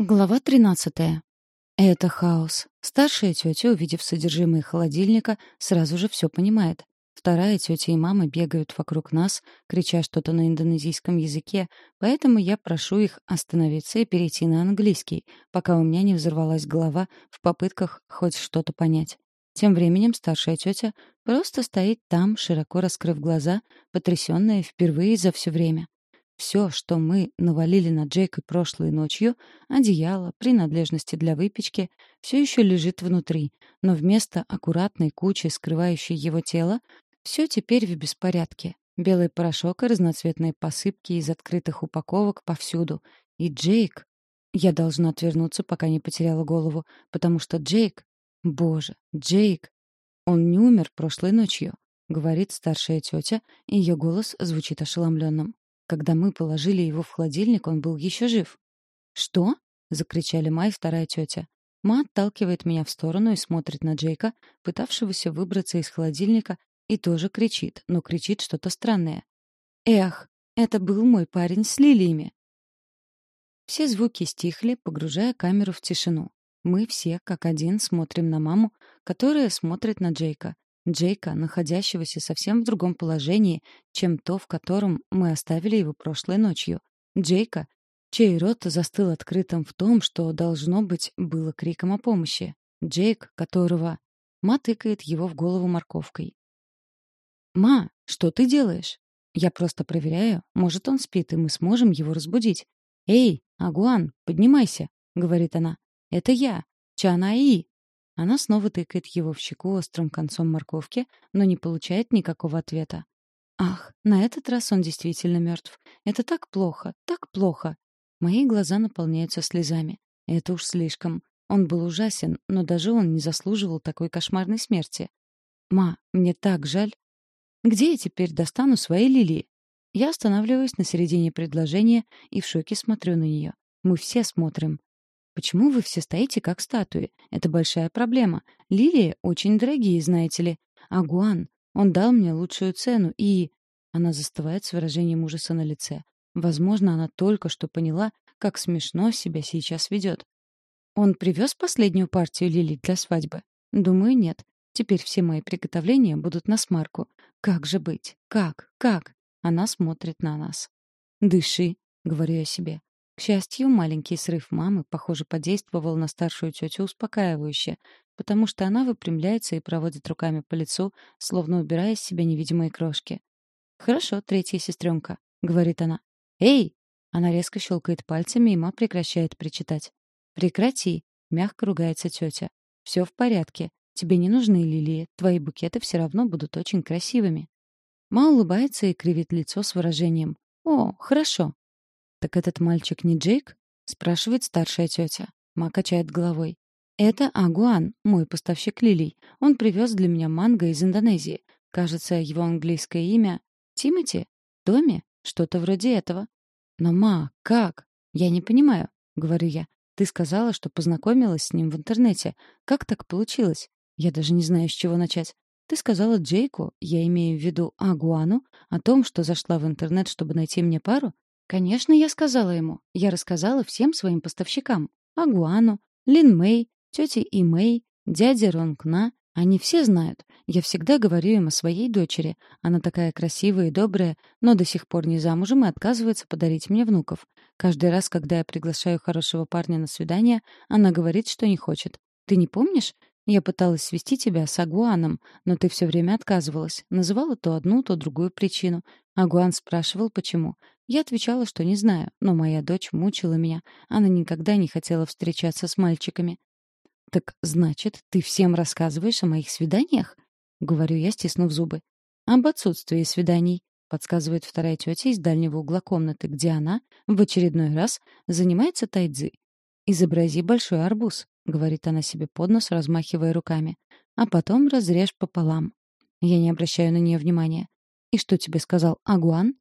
Глава 13. Это хаос. Старшая тетя, увидев содержимое холодильника, сразу же все понимает. Вторая тетя и мама бегают вокруг нас, крича что-то на индонезийском языке, поэтому я прошу их остановиться и перейти на английский, пока у меня не взорвалась голова в попытках хоть что-то понять. Тем временем старшая тетя просто стоит там, широко раскрыв глаза, потрясённая впервые за все время. Все, что мы навалили на Джейка прошлой ночью, одеяло, принадлежности для выпечки, все еще лежит внутри, но вместо аккуратной кучи, скрывающей его тело, все теперь в беспорядке. Белый порошок и разноцветные посыпки из открытых упаковок повсюду. И Джейк... Я должна отвернуться, пока не потеряла голову, потому что Джейк... Боже, Джейк... Он не умер прошлой ночью, — говорит старшая тетя, и ее голос звучит ошеломленным. Когда мы положили его в холодильник, он был еще жив. «Что?» — закричали Май и вторая тетя. Ма отталкивает меня в сторону и смотрит на Джейка, пытавшегося выбраться из холодильника, и тоже кричит, но кричит что-то странное. «Эх, это был мой парень с лилиями!» Все звуки стихли, погружая камеру в тишину. Мы все, как один, смотрим на маму, которая смотрит на Джейка. Джейка, находящегося совсем в другом положении, чем то, в котором мы оставили его прошлой ночью. Джейка, чей рот застыл открытым в том, что, должно быть, было криком о помощи. Джейк, которого... Ма тыкает его в голову морковкой. «Ма, что ты делаешь?» «Я просто проверяю. Может, он спит, и мы сможем его разбудить». «Эй, Агуан, поднимайся», — говорит она. «Это я, Чанаи». Она снова тыкает его в щеку острым концом морковки, но не получает никакого ответа. Ах, на этот раз он действительно мертв. Это так плохо, так плохо. Мои глаза наполняются слезами. Это уж слишком. Он был ужасен, но даже он не заслуживал такой кошмарной смерти. «Ма, мне так жаль. Где я теперь достану свои лилии?» Я останавливаюсь на середине предложения и в шоке смотрю на нее. Мы все смотрим. Почему вы все стоите как статуи? Это большая проблема. Лилии очень дорогие, знаете ли. А Гуан, он дал мне лучшую цену и... Она застывает с выражением ужаса на лице. Возможно, она только что поняла, как смешно себя сейчас ведет. Он привез последнюю партию лилий для свадьбы? Думаю, нет. Теперь все мои приготовления будут на смарку. Как же быть? Как? Как? Она смотрит на нас. «Дыши», — говорю я себе. К счастью, маленький срыв мамы, похоже, подействовал на старшую тетю успокаивающе, потому что она выпрямляется и проводит руками по лицу, словно убирая из себя невидимые крошки. «Хорошо, третья сестренка», — говорит она. «Эй!» Она резко щелкает пальцами, и ма прекращает причитать. «Прекрати!» — мягко ругается тетя. «Все в порядке. Тебе не нужны лилии. Твои букеты все равно будут очень красивыми». Ма улыбается и кривит лицо с выражением. «О, хорошо. «Так этот мальчик не Джейк?» — спрашивает старшая тетя. Ма качает головой. «Это Агуан, мой поставщик лилий. Он привез для меня манго из Индонезии. Кажется, его английское имя — Тимати? Томми? Что-то вроде этого». «Но, Ма, как? Я не понимаю», — говорю я. «Ты сказала, что познакомилась с ним в интернете. Как так получилось? Я даже не знаю, с чего начать. Ты сказала Джейку, я имею в виду Агуану, о том, что зашла в интернет, чтобы найти мне пару? Конечно, я сказала ему. Я рассказала всем своим поставщикам. Агуану, Лин Мэй, тете И Мэй, дяде Ронгна. Они все знают. Я всегда говорю им о своей дочери. Она такая красивая и добрая, но до сих пор не замужем и отказывается подарить мне внуков. Каждый раз, когда я приглашаю хорошего парня на свидание, она говорит, что не хочет. Ты не помнишь? Я пыталась свести тебя с Агуаном, но ты все время отказывалась. Называла то одну, то другую причину. Агуан спрашивал, почему. Я отвечала, что не знаю, но моя дочь мучила меня. Она никогда не хотела встречаться с мальчиками. «Так, значит, ты всем рассказываешь о моих свиданиях?» — говорю я, стиснув зубы. «Об отсутствии свиданий», — подсказывает вторая тетя из дальнего угла комнаты, где она, в очередной раз, занимается тайцзи. «Изобрази большой арбуз», — говорит она себе под нос, размахивая руками. «А потом разрежь пополам». Я не обращаю на нее внимания. «И что тебе сказал Агуан?»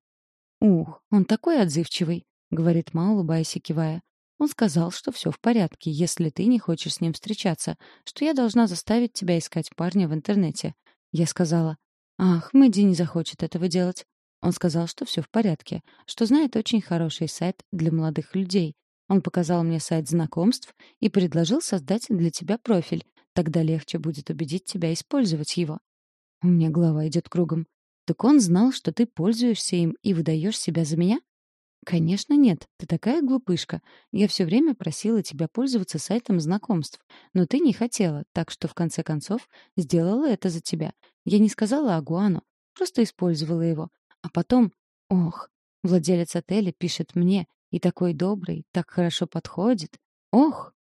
«Ух, он такой отзывчивый», — говорит Ма, улыбаясь и кивая. «Он сказал, что все в порядке, если ты не хочешь с ним встречаться, что я должна заставить тебя искать парня в интернете». Я сказала, «Ах, Мэдди не захочет этого делать». Он сказал, что все в порядке, что знает очень хороший сайт для молодых людей. Он показал мне сайт знакомств и предложил создать для тебя профиль. Тогда легче будет убедить тебя использовать его. У меня голова идет кругом. Так он знал, что ты пользуешься им и выдаешь себя за меня? Конечно, нет. Ты такая глупышка. Я все время просила тебя пользоваться сайтом знакомств, но ты не хотела, так что в конце концов сделала это за тебя. Я не сказала Агуану, просто использовала его. А потом, ох, владелец отеля пишет мне, и такой добрый, так хорошо подходит. Ох!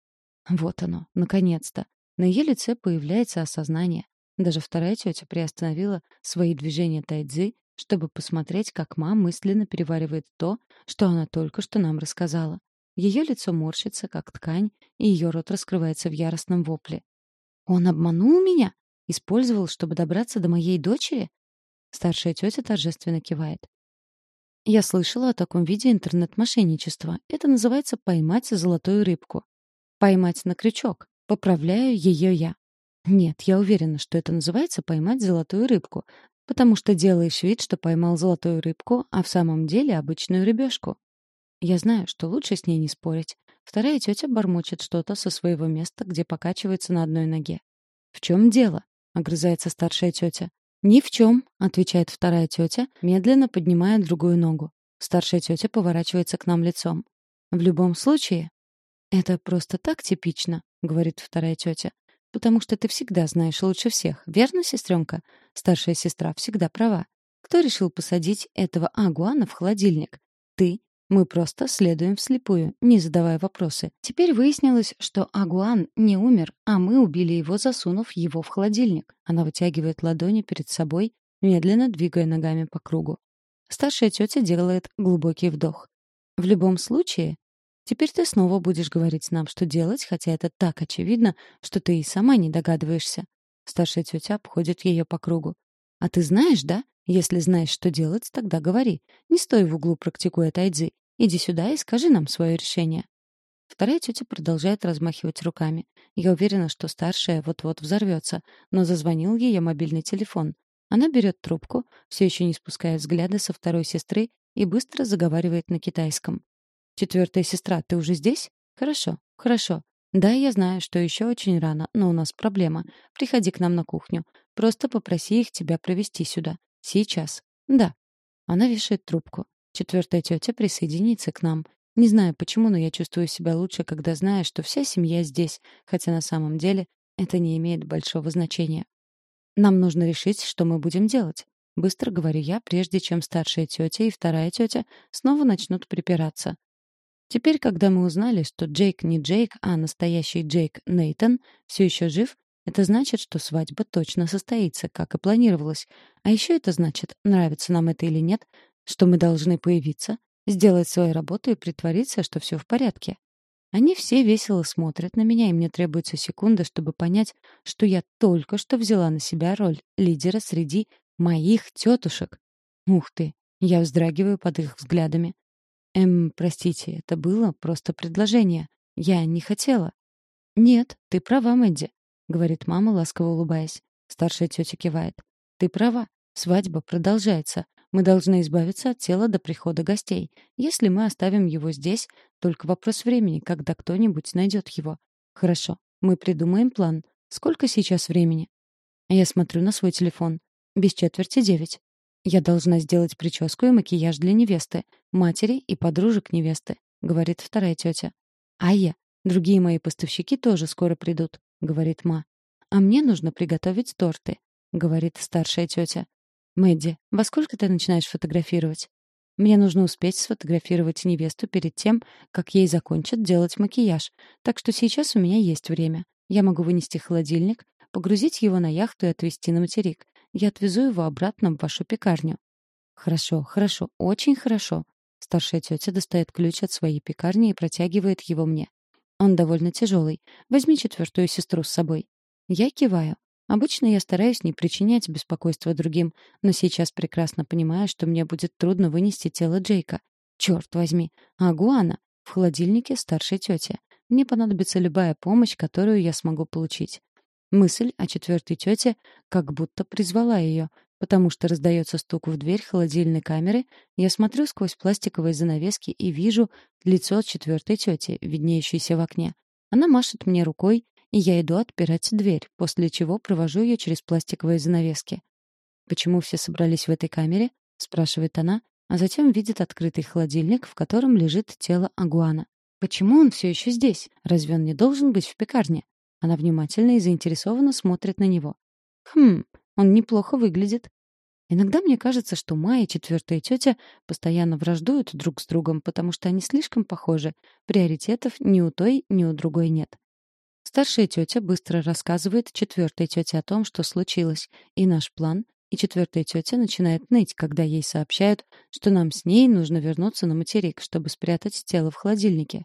Вот оно, наконец-то. На ее лице появляется осознание. Даже вторая тетя приостановила свои движения тайцзи, чтобы посмотреть, как мама мысленно переваривает то, что она только что нам рассказала. Ее лицо морщится, как ткань, и ее рот раскрывается в яростном вопле. «Он обманул меня? Использовал, чтобы добраться до моей дочери?» Старшая тетя торжественно кивает. Я слышала о таком виде интернет-мошенничества. Это называется «поймать золотую рыбку». «Поймать на крючок». Поправляю ее я. Нет, я уверена, что это называется «поймать золотую рыбку», потому что делаешь вид, что поймал золотую рыбку, а в самом деле обычную рыбешку. Я знаю, что лучше с ней не спорить. Вторая тетя бормочет что-то со своего места, где покачивается на одной ноге. «В чем дело?» — огрызается старшая тетя. «Ни в чем», — отвечает вторая тетя, медленно поднимая другую ногу. Старшая тетя поворачивается к нам лицом. «В любом случае...» «Это просто так типично», — говорит вторая тетя. «Потому что ты всегда знаешь лучше всех, верно, сестренка? Старшая сестра всегда права. Кто решил посадить этого агуана в холодильник? Ты мы просто следуем вслепую, не задавая вопросы. Теперь выяснилось, что Агуан не умер, а мы убили его, засунув его в холодильник. Она вытягивает ладони перед собой, медленно двигая ногами по кругу. Старшая тетя делает глубокий вдох. В любом случае, теперь ты снова будешь говорить нам, что делать, хотя это так очевидно, что ты и сама не догадываешься. Старшая тетя обходит ее по кругу. А ты знаешь, да? Если знаешь, что делать, тогда говори. Не стой в углу, практикуя тайцзи. Иди сюда и скажи нам свое решение». Вторая тетя продолжает размахивать руками. Я уверена, что старшая вот-вот взорвется, но зазвонил ее мобильный телефон. Она берет трубку, все еще не спуская взгляда со второй сестры, и быстро заговаривает на китайском. «Четвертая сестра, ты уже здесь? Хорошо, хорошо. Да, я знаю, что еще очень рано, но у нас проблема. Приходи к нам на кухню. Просто попроси их тебя провести сюда. Сейчас. Да». Она вешает трубку. Четвертая тетя присоединится к нам. Не знаю почему, но я чувствую себя лучше, когда знаю, что вся семья здесь, хотя на самом деле это не имеет большого значения. Нам нужно решить, что мы будем делать. Быстро говорю я, прежде чем старшая тетя и вторая тетя снова начнут припираться. Теперь, когда мы узнали, что Джейк не Джейк, а настоящий Джейк Нейтон все еще жив, это значит, что свадьба точно состоится, как и планировалось. А еще это значит, нравится нам это или нет, что мы должны появиться, сделать свою работу и притвориться, что все в порядке. Они все весело смотрят на меня, и мне требуется секунда, чтобы понять, что я только что взяла на себя роль лидера среди моих тетушек. Ух ты, я вздрагиваю под их взглядами. Эм, простите, это было просто предложение. Я не хотела. Нет, ты права, Мэдди, говорит мама, ласково улыбаясь. Старшая тетя кивает. Ты права. Свадьба продолжается. Мы должны избавиться от тела до прихода гостей. Если мы оставим его здесь, только вопрос времени, когда кто-нибудь найдет его. Хорошо, мы придумаем план. Сколько сейчас времени? Я смотрю на свой телефон. Без четверти девять. Я должна сделать прическу и макияж для невесты, матери и подружек невесты, говорит вторая тетя. А я? Другие мои поставщики тоже скоро придут, говорит ма. А мне нужно приготовить торты, говорит старшая тетя. «Мэдди, во сколько ты начинаешь фотографировать?» «Мне нужно успеть сфотографировать невесту перед тем, как ей закончат делать макияж, так что сейчас у меня есть время. Я могу вынести холодильник, погрузить его на яхту и отвезти на материк. Я отвезу его обратно в вашу пекарню». «Хорошо, хорошо, очень хорошо». Старшая тетя достает ключ от своей пекарни и протягивает его мне. Он довольно тяжелый. Возьми четвертую сестру с собой. Я киваю. Обычно я стараюсь не причинять беспокойства другим, но сейчас прекрасно понимаю, что мне будет трудно вынести тело Джейка. Черт возьми, а Гуана в холодильнике старшей тети. Мне понадобится любая помощь, которую я смогу получить. Мысль о четвертой тете как будто призвала ее, Потому что раздается стук в дверь холодильной камеры, я смотрю сквозь пластиковые занавески и вижу лицо четвертой тети, виднеющееся в окне. Она машет мне рукой, и я иду отпирать дверь, после чего провожу ее через пластиковые занавески. «Почему все собрались в этой камере?» — спрашивает она, а затем видит открытый холодильник, в котором лежит тело Агуана. «Почему он все еще здесь? Разве он не должен быть в пекарне?» Она внимательно и заинтересованно смотрит на него. «Хм, он неплохо выглядит». Иногда мне кажется, что Майя и четвертая тетя постоянно враждуют друг с другом, потому что они слишком похожи. Приоритетов ни у той, ни у другой нет. Старшая тетя быстро рассказывает четвертой тете о том, что случилось, и наш план, и четвертая тетя начинает ныть, когда ей сообщают, что нам с ней нужно вернуться на материк, чтобы спрятать тело в холодильнике.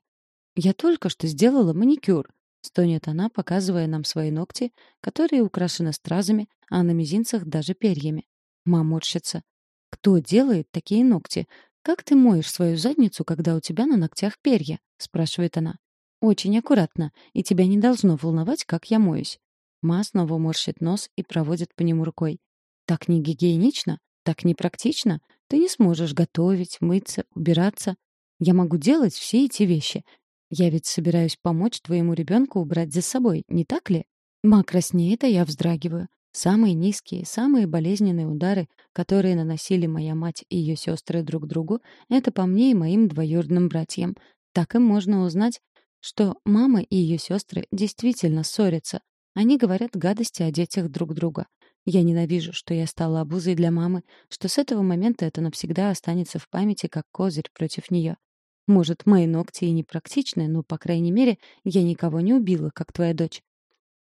«Я только что сделала маникюр», — стонет она, показывая нам свои ногти, которые украшены стразами, а на мизинцах даже перьями. Мама морщится. «Кто делает такие ногти? Как ты моешь свою задницу, когда у тебя на ногтях перья?» — спрашивает она. «Очень аккуратно, и тебя не должно волновать, как я моюсь». Ма снова морщит нос и проводит по нему рукой. Так не гигиенично, так не практично. Ты не сможешь готовить, мыться, убираться. Я могу делать все эти вещи. Я ведь собираюсь помочь твоему ребенку убрать за собой, не так ли? Ма краснеет, а я вздрагиваю. Самые низкие, самые болезненные удары, которые наносили моя мать и ее сестры друг другу, это по мне и моим двоюродным братьям. Так им можно узнать, что мама и ее сестры действительно ссорятся. Они говорят гадости о детях друг друга. Я ненавижу, что я стала обузой для мамы, что с этого момента это навсегда останется в памяти как козырь против нее. Может, мои ногти и не практичны, но, по крайней мере, я никого не убила, как твоя дочь.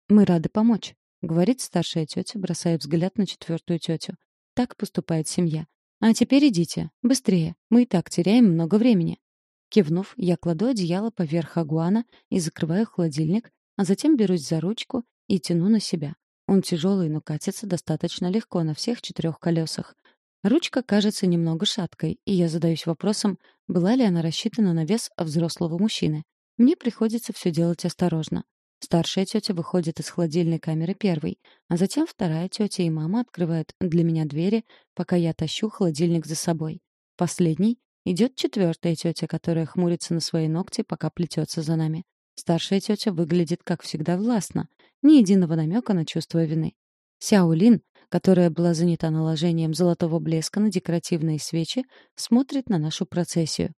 Мы рады помочь, говорит старшая тетя, бросая взгляд на четвертую тетю. Так поступает семья. А теперь идите, быстрее. Мы и так теряем много времени. Кивнув, я кладу одеяло поверх агуана и закрываю холодильник, а затем берусь за ручку и тяну на себя. Он тяжелый, но катится достаточно легко на всех четырех колесах. Ручка кажется немного шаткой, и я задаюсь вопросом, была ли она рассчитана на вес взрослого мужчины. Мне приходится все делать осторожно. Старшая тетя выходит из холодильной камеры первой, а затем вторая тетя и мама открывают для меня двери, пока я тащу холодильник за собой. Последний идет четвертая тетя, которая хмурится на свои ногти, пока плетется за нами. Старшая тетя выглядит, как всегда, властно, ни единого намека на чувство вины. Сяо Лин, которая была занята наложением золотого блеска на декоративные свечи, смотрит на нашу процессию.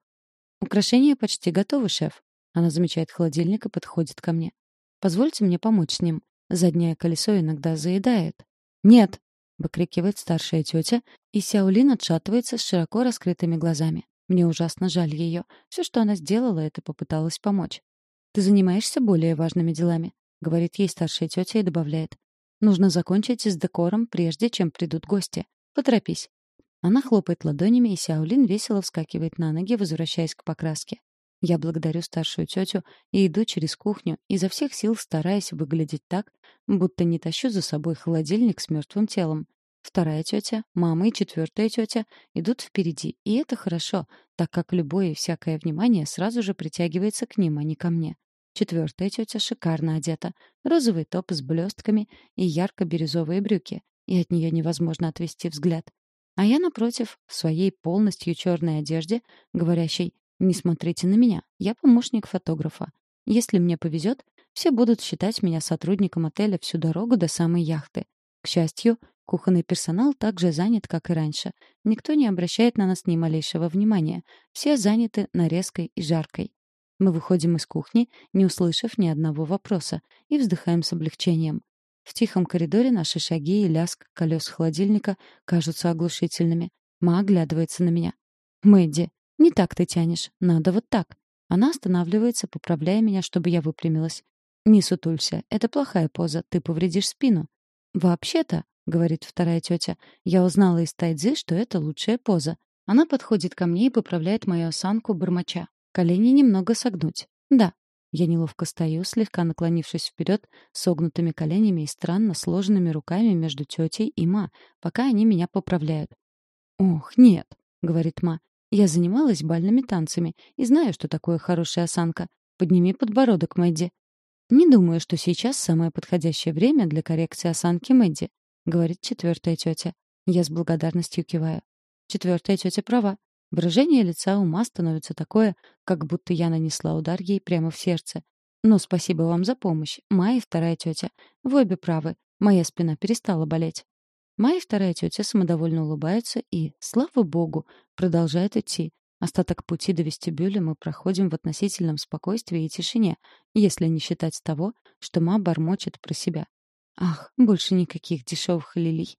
«Украшения почти готовы, шеф». Она замечает холодильник и подходит ко мне. «Позвольте мне помочь с ним. Заднее колесо иногда заедает». «Нет!» — выкрикивает старшая тетя, и Сяолин отшатывается с широко раскрытыми глазами. Мне ужасно жаль ее. Все, что она сделала, это попыталась помочь. «Ты занимаешься более важными делами», — говорит ей старшая тетя и добавляет. «Нужно закончить с декором, прежде чем придут гости. Поторопись». Она хлопает ладонями, и Сяолин весело вскакивает на ноги, возвращаясь к покраске. Я благодарю старшую тетю и иду через кухню, изо всех сил стараясь выглядеть так, будто не тащу за собой холодильник с мертвым телом. Вторая тетя, мама и четвертая тетя идут впереди, и это хорошо, так как любое и всякое внимание сразу же притягивается к ним, а не ко мне. Четвертая тетя шикарно одета. Розовый топ с блестками и ярко-бирюзовые брюки. И от нее невозможно отвести взгляд. А я, напротив, в своей полностью черной одежде, говорящей «Не смотрите на меня, я помощник фотографа. Если мне повезет, все будут считать меня сотрудником отеля всю дорогу до самой яхты. К счастью, кухонный персонал так же занят, как и раньше. Никто не обращает на нас ни малейшего внимания. Все заняты нарезкой и жаркой. Мы выходим из кухни, не услышав ни одного вопроса, и вздыхаем с облегчением. В тихом коридоре наши шаги и лязг колес холодильника кажутся оглушительными. Ма оглядывается на меня. «Мэдди, не так ты тянешь. Надо вот так». Она останавливается, поправляя меня, чтобы я выпрямилась. «Не сутулься. Это плохая поза. Ты повредишь спину». «Вообще-то», — говорит вторая тетя, — «я узнала из тайцзы, что это лучшая поза». Она подходит ко мне и поправляет мою осанку бормоча. Колени немного согнуть. Да. Я неловко стою, слегка наклонившись вперед, согнутыми коленями и странно сложенными руками между тетей и Ма, пока они меня поправляют. «Ох, нет», — говорит Ма, — «я занималась бальными танцами и знаю, что такое хорошая осанка. Подними подбородок, Мэдди». «Не думаю, что сейчас самое подходящее время для коррекции осанки Мэдди», — говорит четвертая тетя. Я с благодарностью киваю. Четвертая тетя права. Выражение лица ума становится такое, как будто я нанесла удар ей прямо в сердце. Но спасибо вам за помощь, Майя вторая тетя. Вы обе правы. Моя спина перестала болеть. Майя вторая тетя самодовольно улыбается и, слава богу, продолжает идти. Остаток пути до вестибюля мы проходим в относительном спокойствии и тишине, если не считать того, что ма бормочет про себя. Ах, больше никаких дешевых лилий.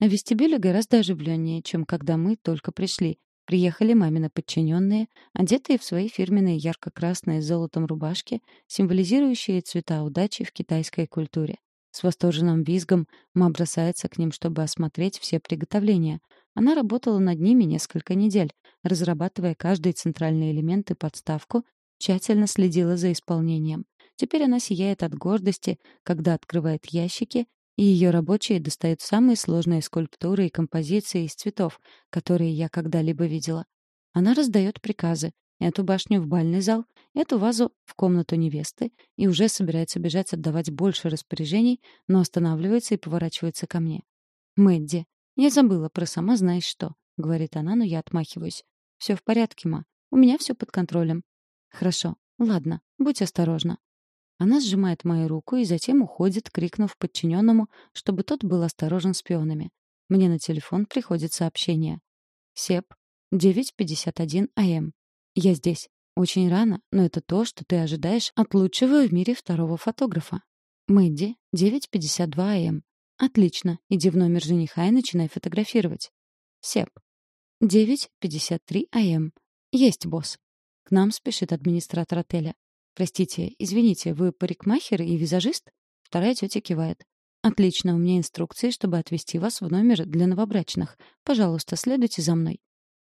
А вестибюле гораздо оживленнее, чем когда мы только пришли. Приехали мамины подчиненные, одетые в свои фирменные ярко-красные с золотом рубашки, символизирующие цвета удачи в китайской культуре. С восторженным визгом ма бросается к ним, чтобы осмотреть все приготовления, она работала над ними несколько недель, разрабатывая каждый центральный элемент и подставку, тщательно следила за исполнением. Теперь она сияет от гордости, когда открывает ящики, и ее рабочие достают самые сложные скульптуры и композиции из цветов, которые я когда-либо видела. Она раздает приказы. Эту башню в бальный зал, эту вазу в комнату невесты и уже собирается бежать отдавать больше распоряжений, но останавливается и поворачивается ко мне. «Мэдди, «Я забыла про сама знаешь что», — говорит она, но я отмахиваюсь. «Все в порядке, ма. У меня все под контролем». «Хорошо. Ладно. Будь осторожна». Она сжимает мою руку и затем уходит, крикнув подчиненному, чтобы тот был осторожен с пионами. Мне на телефон приходит сообщение. «Сеп, 9.51 АМ. Я здесь. Очень рано, но это то, что ты ожидаешь от лучшего в мире второго фотографа. Мэдди, 9.52 АМ. Отлично. Иди в номер жениха и начинай фотографировать. Сеп. 9.53 АМ. Есть, босс. К нам спешит администратор отеля. Простите, извините, вы парикмахер и визажист? Вторая тетя кивает. Отлично, у меня инструкции, чтобы отвезти вас в номер для новобрачных. Пожалуйста, следуйте за мной.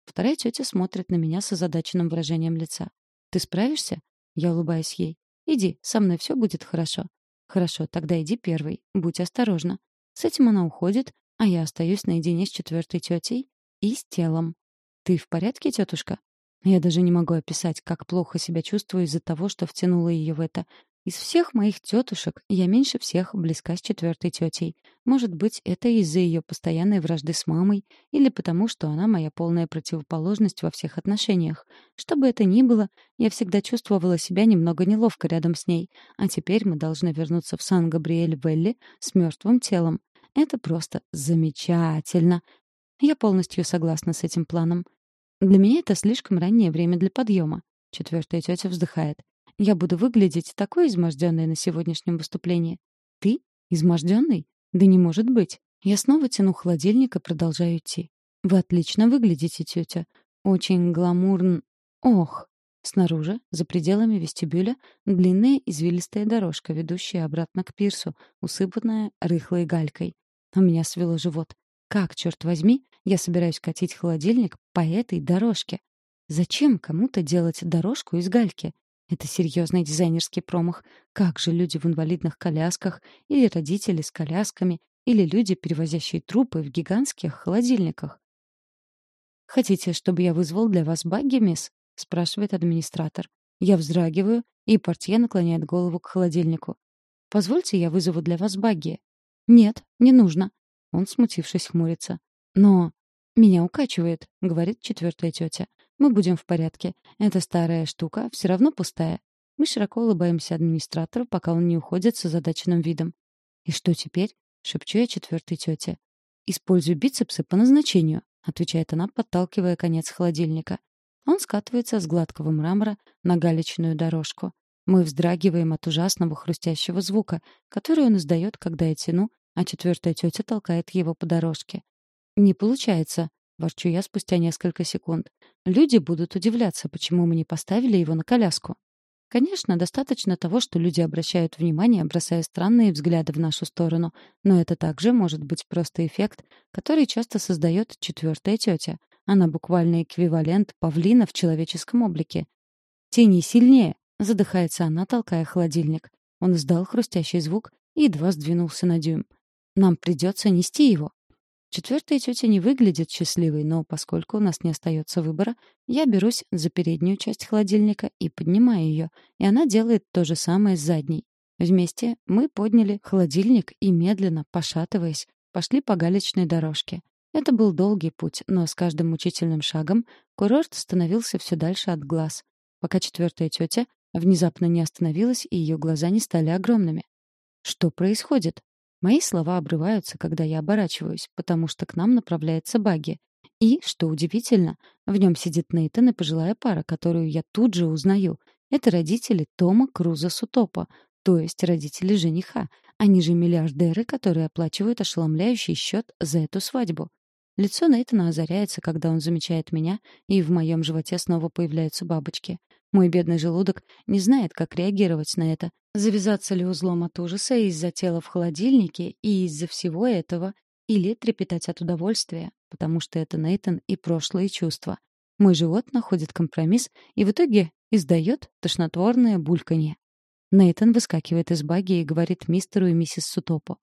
Вторая тетя смотрит на меня с озадаченным выражением лица. Ты справишься? Я улыбаюсь ей. Иди, со мной все будет хорошо. Хорошо, тогда иди первый. Будь осторожна. С этим она уходит, а я остаюсь наедине с четвертой тетей и с телом. «Ты в порядке, тетушка?» Я даже не могу описать, как плохо себя чувствую из-за того, что втянула ее в это. Из всех моих тетушек я меньше всех близка с четвертой тетей. Может быть, это из-за ее постоянной вражды с мамой или потому, что она моя полная противоположность во всех отношениях. Что бы это ни было, я всегда чувствовала себя немного неловко рядом с ней. А теперь мы должны вернуться в Сан-Габриэль-Велли с мертвым телом. Это просто замечательно. Я полностью согласна с этим планом. Для меня это слишком раннее время для подъема. Четвертая тетя вздыхает. Я буду выглядеть такой изможденной на сегодняшнем выступлении. Ты? Изможденный? Да не может быть. Я снова тяну холодильник и продолжаю идти. Вы отлично выглядите, тетя. Очень гламурн... Ох! Снаружи, за пределами вестибюля, длинная извилистая дорожка, ведущая обратно к пирсу, усыпанная рыхлой галькой. У меня свело живот. Как, черт возьми, я собираюсь катить холодильник по этой дорожке? Зачем кому-то делать дорожку из гальки? Это серьезный дизайнерский промах. Как же люди в инвалидных колясках, или родители с колясками, или люди, перевозящие трупы в гигантских холодильниках? «Хотите, чтобы я вызвал для вас багги, мисс?» — спрашивает администратор. Я вздрагиваю, и портье наклоняет голову к холодильнику. «Позвольте, я вызову для вас багги». «Нет, не нужно». Он, смутившись, хмурится. «Но...» «Меня укачивает», — говорит четвертая тетя. Мы будем в порядке. Эта старая штука все равно пустая. Мы широко улыбаемся администратору, пока он не уходит с озадаченным видом. «И что теперь?» — шепчу я четвертой тете. «Используй бицепсы по назначению», — отвечает она, подталкивая конец холодильника. Он скатывается с гладкого мрамора на галечную дорожку. Мы вздрагиваем от ужасного хрустящего звука, который он издает, когда я тяну, а четвертая тетя толкает его по дорожке. «Не получается», — ворчу я спустя несколько секунд. Люди будут удивляться, почему мы не поставили его на коляску. Конечно, достаточно того, что люди обращают внимание, бросая странные взгляды в нашу сторону, но это также может быть просто эффект, который часто создает четвертая тетя. Она буквально эквивалент павлина в человеческом облике. «Тяни сильнее!» — задыхается она, толкая холодильник. Он издал хрустящий звук и едва сдвинулся на дюйм. «Нам придется нести его». Четвертая тетя не выглядит счастливой, но поскольку у нас не остается выбора, я берусь за переднюю часть холодильника и поднимаю ее, и она делает то же самое с задней. Вместе мы подняли холодильник и медленно, пошатываясь, пошли по галечной дорожке. Это был долгий путь, но с каждым мучительным шагом курорт становился все дальше от глаз, пока четвертая тетя внезапно не остановилась и ее глаза не стали огромными. Что происходит? Мои слова обрываются, когда я оборачиваюсь, потому что к нам направляется Багги. И, что удивительно, в нем сидит Нейтан и пожилая пара, которую я тут же узнаю. Это родители Тома Круза Сутопа, то есть родители жениха. Они же миллиардеры, которые оплачивают ошеломляющий счет за эту свадьбу. Лицо Нейтана озаряется, когда он замечает меня, и в моем животе снова появляются бабочки. Мой бедный желудок не знает, как реагировать на это. Завязаться ли узлом от ужаса из-за тела в холодильнике и из-за всего этого, или трепетать от удовольствия, потому что это Нейтан и прошлые чувства. Мой живот находит компромисс и в итоге издает тошнотворное бульканье. Нейтан выскакивает из баги и говорит мистеру и миссис Сутопо.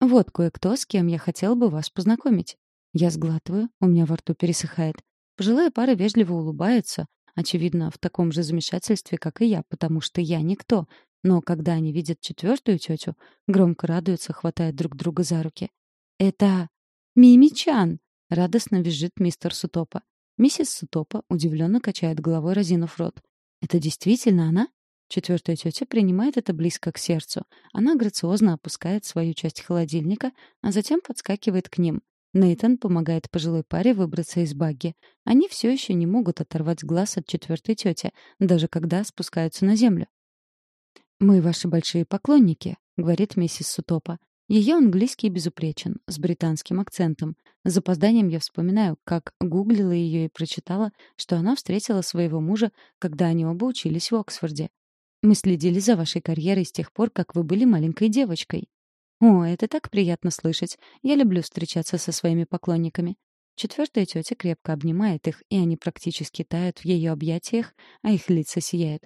«Вот кое-кто, с кем я хотел бы вас познакомить». Я сглатываю, у меня во рту пересыхает. Пожилая пара вежливо улыбается, очевидно, в таком же замешательстве, как и я, потому что я никто. Но когда они видят четвертую тетю, громко радуются, хватая друг друга за руки. «Это Мимичан!» — радостно визжит мистер Сутопа. Миссис Сутопа удивленно качает головой, разинув рот. «Это действительно она?» Четвертая тетя принимает это близко к сердцу. Она грациозно опускает свою часть холодильника, а затем подскакивает к ним. Нейтан помогает пожилой паре выбраться из багги. Они все еще не могут оторвать глаз от четвертой тети, даже когда спускаются на землю. «Мы ваши большие поклонники», — говорит миссис Сутопа. Ее английский безупречен, с британским акцентом. С запозданием я вспоминаю, как гуглила ее и прочитала, что она встретила своего мужа, когда они оба учились в Оксфорде. «Мы следили за вашей карьерой с тех пор, как вы были маленькой девочкой», о, это так приятно слышать. Я люблю встречаться со своими поклонниками. Четвертая тетя крепко обнимает их, и они практически тают в ее объятиях, а их лица сияют.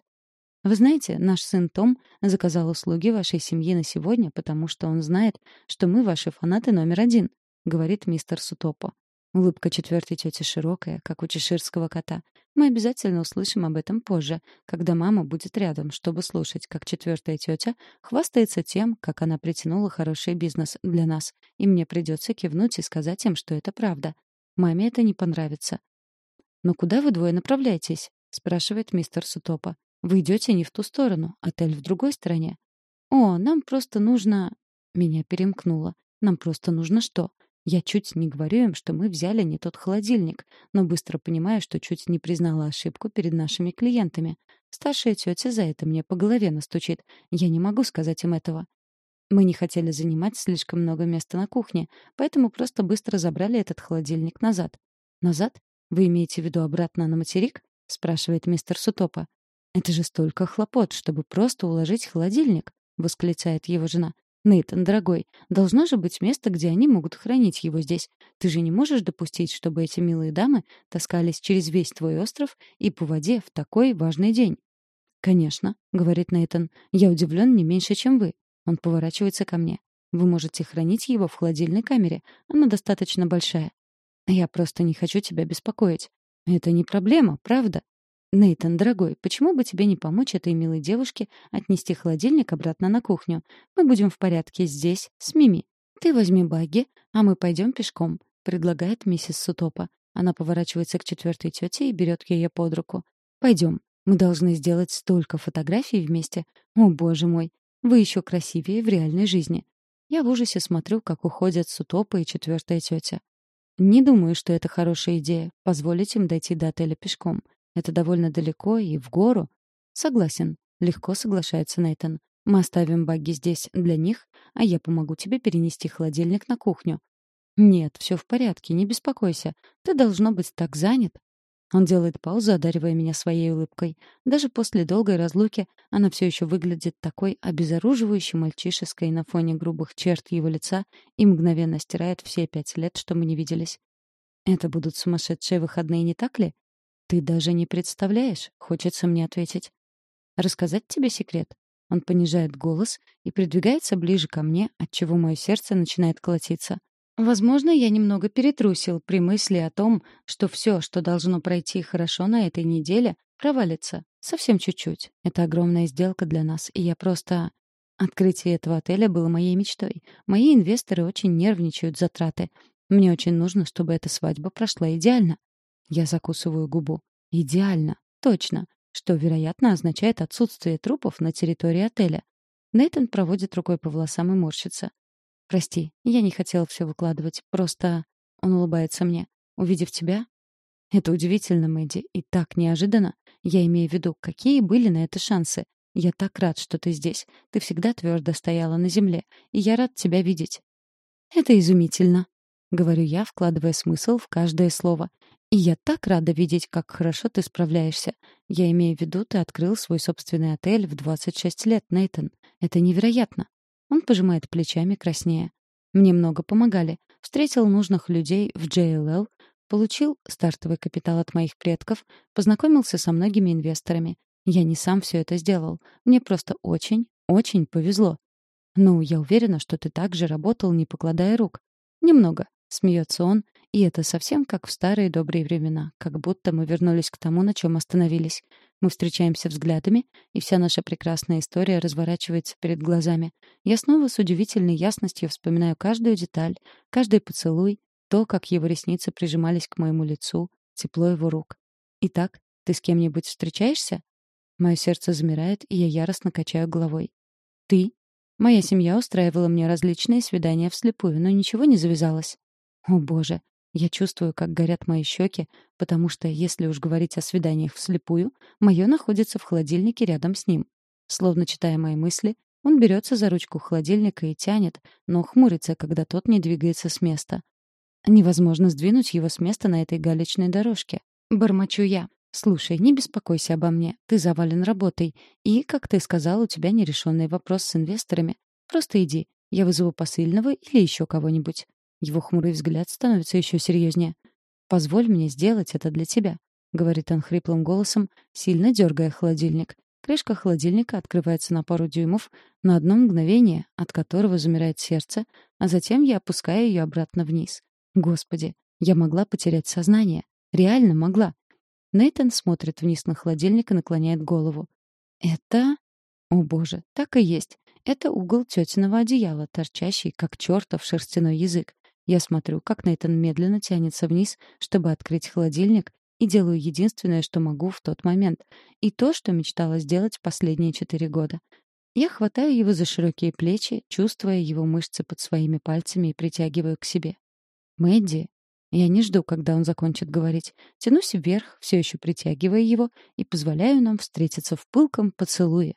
Вы знаете, наш сын Том заказал услуги вашей семьи на сегодня, потому что он знает, что мы ваши фанаты номер один, говорит мистер Сутопо. Улыбка четвертой тети широкая, как у чеширского кота. Мы обязательно услышим об этом позже, когда мама будет рядом, чтобы слушать, как четвертая тетя хвастается тем, как она притянула хороший бизнес для нас, и мне придется кивнуть и сказать им, что это правда. Маме это не понравится. «Но куда вы двое направляетесь?» — спрашивает мистер Сутопа. «Вы идете не в ту сторону, отель в другой стороне». «О, нам просто нужно...» Меня перемкнуло. «Нам просто нужно что?» Я чуть не говорю им, что мы взяли не тот холодильник, но быстро понимаю, что чуть не признала ошибку перед нашими клиентами. Старшая тетя за это мне по голове настучит. Я не могу сказать им этого. Мы не хотели занимать слишком много места на кухне, поэтому просто быстро забрали этот холодильник назад. «Назад? Вы имеете в виду обратно на материк?» — спрашивает мистер Сутопа. «Это же столько хлопот, чтобы просто уложить холодильник», — восклицает его жена. Нейтан, дорогой, должно же быть место, где они могут хранить его здесь. Ты же не можешь допустить, чтобы эти милые дамы таскались через весь твой остров и по воде в такой важный день. Конечно, говорит Нейтан. Я удивлен не меньше, чем вы. Он поворачивается ко мне. Вы можете хранить его в холодильной камере. Она достаточно большая. Я просто не хочу тебя беспокоить. Это не проблема, правда? Нейтан, дорогой, почему бы тебе не помочь этой милой девушке отнести холодильник обратно на кухню? Мы будем в порядке здесь, с Мими. Ты возьми багги, а мы пойдем пешком, предлагает миссис Сутопа. Она поворачивается к четвертой тете и берет ее под руку. Пойдем. Мы должны сделать столько фотографий вместе. О, боже мой, вы еще красивее в реальной жизни. Я в ужасе смотрю, как уходят Сутопа и четвертая тетя. Не думаю, что это хорошая идея — позволить им дойти до отеля пешком. Это довольно далеко и в гору. Согласен. Легко соглашается Нейтан. Мы оставим багги здесь для них, а я помогу тебе перенести холодильник на кухню. Нет, все в порядке, не беспокойся. Ты должно быть так занят. Он делает паузу, одаривая меня своей улыбкой. Даже после долгой разлуки она все еще выглядит такой обезоруживающей мальчишеской на фоне грубых черт его лица и мгновенно стирает все пять лет, что мы не виделись. Это будут сумасшедшие выходные, не так ли? «Ты даже не представляешь», — хочется мне ответить. «Рассказать тебе секрет?» Он понижает голос и придвигается ближе ко мне, отчего мое сердце начинает колотиться. Возможно, я немного перетрусил при мысли о том, что все, что должно пройти хорошо на этой неделе, провалится. Совсем чуть-чуть. Это огромная сделка для нас, и я просто... Открытие этого отеля было моей мечтой. Мои инвесторы очень нервничают за траты. Мне очень нужно, чтобы эта свадьба прошла идеально. Я закусываю губу. Идеально. Точно. Что, вероятно, означает отсутствие трупов на территории отеля. Нейтан проводит рукой по волосам и морщится. «Прости, я не хотел все выкладывать. Просто...» Он улыбается мне. «Увидев тебя...» «Это удивительно, Мэдди, и так неожиданно. Я имею в виду, какие были на это шансы. Я так рад, что ты здесь. Ты всегда твердо стояла на земле, и я рад тебя видеть». «Это изумительно», — говорю я, вкладывая смысл в каждое слово. «И я так рада видеть, как хорошо ты справляешься. Я имею в виду, ты открыл свой собственный отель в 26 лет, Нейтон. Это невероятно». Он пожимает плечами краснее. «Мне много помогали. Встретил нужных людей в JLL, получил стартовый капитал от моих предков, познакомился со многими инвесторами. Я не сам все это сделал. Мне просто очень, очень повезло. Ну, я уверена, что ты также работал, не покладая рук. Немного, смеется он, и это совсем как в старые добрые времена, как будто мы вернулись к тому, на чем остановились. Мы встречаемся взглядами, и вся наша прекрасная история разворачивается перед глазами. Я снова с удивительной ясностью вспоминаю каждую деталь, каждый поцелуй, то, как его ресницы прижимались к моему лицу, тепло его рук. «Итак, ты с кем-нибудь встречаешься?» Мое сердце замирает, и я яростно качаю головой. «Ты?» Моя семья устраивала мне различные свидания вслепую, но ничего не завязалось. О, боже, я чувствую, как горят мои щеки, потому что, если уж говорить о свиданиях вслепую, мое находится в холодильнике рядом с ним. Словно читая мои мысли, он берется за ручку холодильника и тянет, но хмурится, когда тот не двигается с места. Невозможно сдвинуть его с места на этой галечной дорожке. Бормочу я. «Слушай, не беспокойся обо мне. Ты завален работой. И, как ты сказал, у тебя нерешенный вопрос с инвесторами. Просто иди. Я вызову посыльного или еще кого-нибудь». Его хмурый взгляд становится еще серьезнее. «Позволь мне сделать это для тебя», — говорит он хриплым голосом, сильно дергая холодильник. Крышка холодильника открывается на пару дюймов, на одно мгновение, от которого замирает сердце, а затем я опускаю ее обратно вниз. Господи, я могла потерять сознание. Реально могла. Нейтан смотрит вниз на холодильник и наклоняет голову. «Это...» «О боже, так и есть. Это угол тетиного одеяла, торчащий, как чертов шерстяной язык. Я смотрю, как Нейтан медленно тянется вниз, чтобы открыть холодильник, и делаю единственное, что могу в тот момент. И то, что мечтала сделать последние четыре года. Я хватаю его за широкие плечи, чувствуя его мышцы под своими пальцами и притягиваю к себе. «Мэдди», я не жду, когда он закончит говорить. Тянусь вверх, все еще притягивая его, и позволяю нам встретиться в пылком поцелуе.